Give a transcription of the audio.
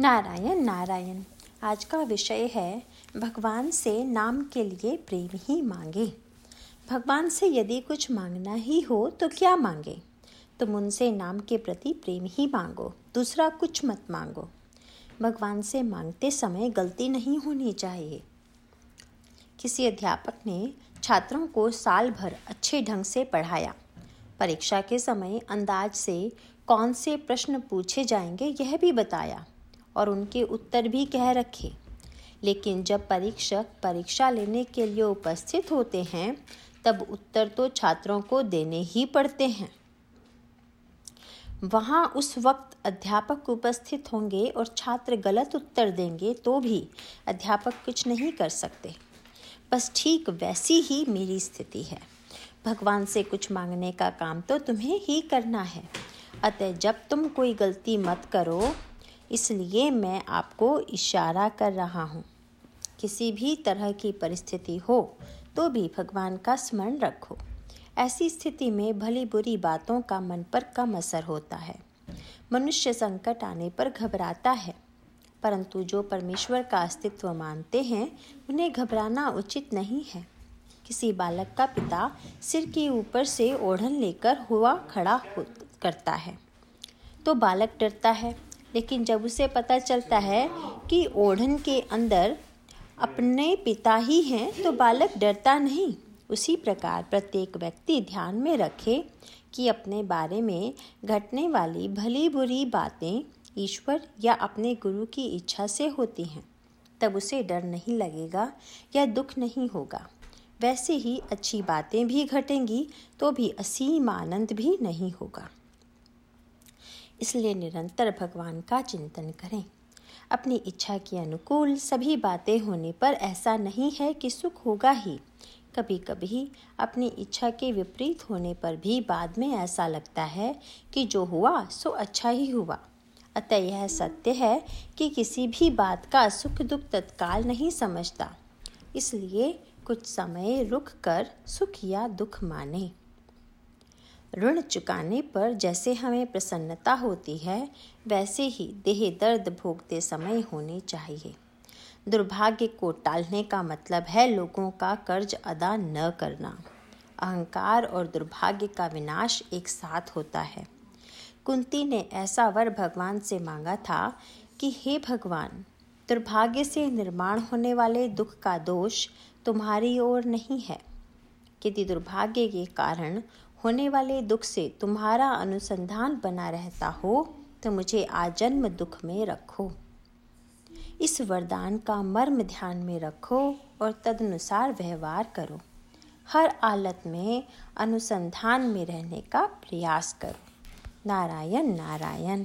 नारायण नारायण, आज का विषय है भगवान से नाम के लिए प्रेम ही मांगे। भगवान से यदि कुछ मांगना ही हो तो क्या मांगे? तुम उनसे नाम के प्रति प्रेम ही मांगो, दूसरा कुछ मत मांगो। भगवान से मांगते समय गलती नहीं होनी चाहिए। किसी अध्यापक ने छात्रों को साल भर अच्छे ढंग से पढ़ाया। परीक्षा के समय अंदाज से कौन से प्रश्न पूछे जाएँगे यह भी बताया। और उनके उत्तर भी कह रखे। लेकिन जब परीक्षक परीक्षा लेने के लिए उपस्थित होते हैं, तब उत्तर तो छात्रों को देने ही पड़ते हैं। वहाँ उस वक्त अध्यापक उपस्थित होंगे और छात्र गलत उत्तर देंगे तो भी अध्यापक कुछ नहीं कर सकते। बस ठीक वैसी ही मेरी स्थिति है। भगवान से कुछ मांगने का काम तो तुम्हें ही करना है। अतः जब तुम कोई गलती मत करो इसलिए मैं आपको इशारा कर रहा हूँ। किसी भी तरह की परिस्थिति हो तो भी भगवान का स्मरण रखो। ऐसी स्थिति में भली बुरी बातों का मन पर कम असर होता है। मनुष्य संकट आने पर घबराता है, परंतु जो परमेश्वर का अस्तित्व मानते हैं, उन्हें घबराना उचित नहीं है। किसी बालक का पिता सिर के ऊपर से ओढ़न लेकर हुआ खड़ा हो, करता है तो बालक डरता है। लेकिन जब उसे पता चलता है कि ओढ़न के अंदर अपने पिता ही हैं तो बालक डरता नहीं। उसी प्रकार प्रत्येक व्यक्ति ध्यान में रखे कि अपने बारे में घटने वाली भली बुरी बातें ईश्वर या अपने गुरु की इच्छा से होती हैं। तब उसे डर नहीं लगेगा या दुख नहीं होगा। वैसे ही अच्छी बातें भी घटेंगी तो भी असीम आनंद भी नहीं होगा। इसलिए निरंतर भगवान का चिंतन करें। अपनी इच्छा के अनुकूल सभी बातें होने पर ऐसा नहीं है कि सुख होगा ही। कभी कभी अपनी इच्छा के विपरीत होने पर भी बाद में ऐसा लगता है कि जो हुआ, सो अच्छा ही हुआ। अतः यह सत्य है कि किसी भी बात का सुख दुख तत्काल नहीं समझता। इसलिए कुछ समय रुक कर सुख या दुख माने। ऋण चुकाने पर जैसे हमें प्रसन्नता होती है, वैसे ही देह दर्द भोगते समय होनी चाहिए। दुर्भाग्य को टालने का मतलब है लोगों का कर्ज अदा न करना। अहंकार और दुर्भाग्य का विनाश एक साथ होता है। कुंती ने ऐसा वर भगवान से मांगा था कि, हे भगवान, दुर्भाग्य से निर्माण होने वाले दुख का दोष तुम्हारी ओर नहीं है। यदि दुर्भाग्य के कारण होने वाले दुख से तुम्हारा अनुसंधान बना रहता हो तो मुझे आजन्म दुख में रखो। इस वरदान का मर्म ध्यान में रखो और तदनुसार व्यवहार करो। हर आलत में अनुसंधान में रहने का प्रयास करो। नारायण नारायण।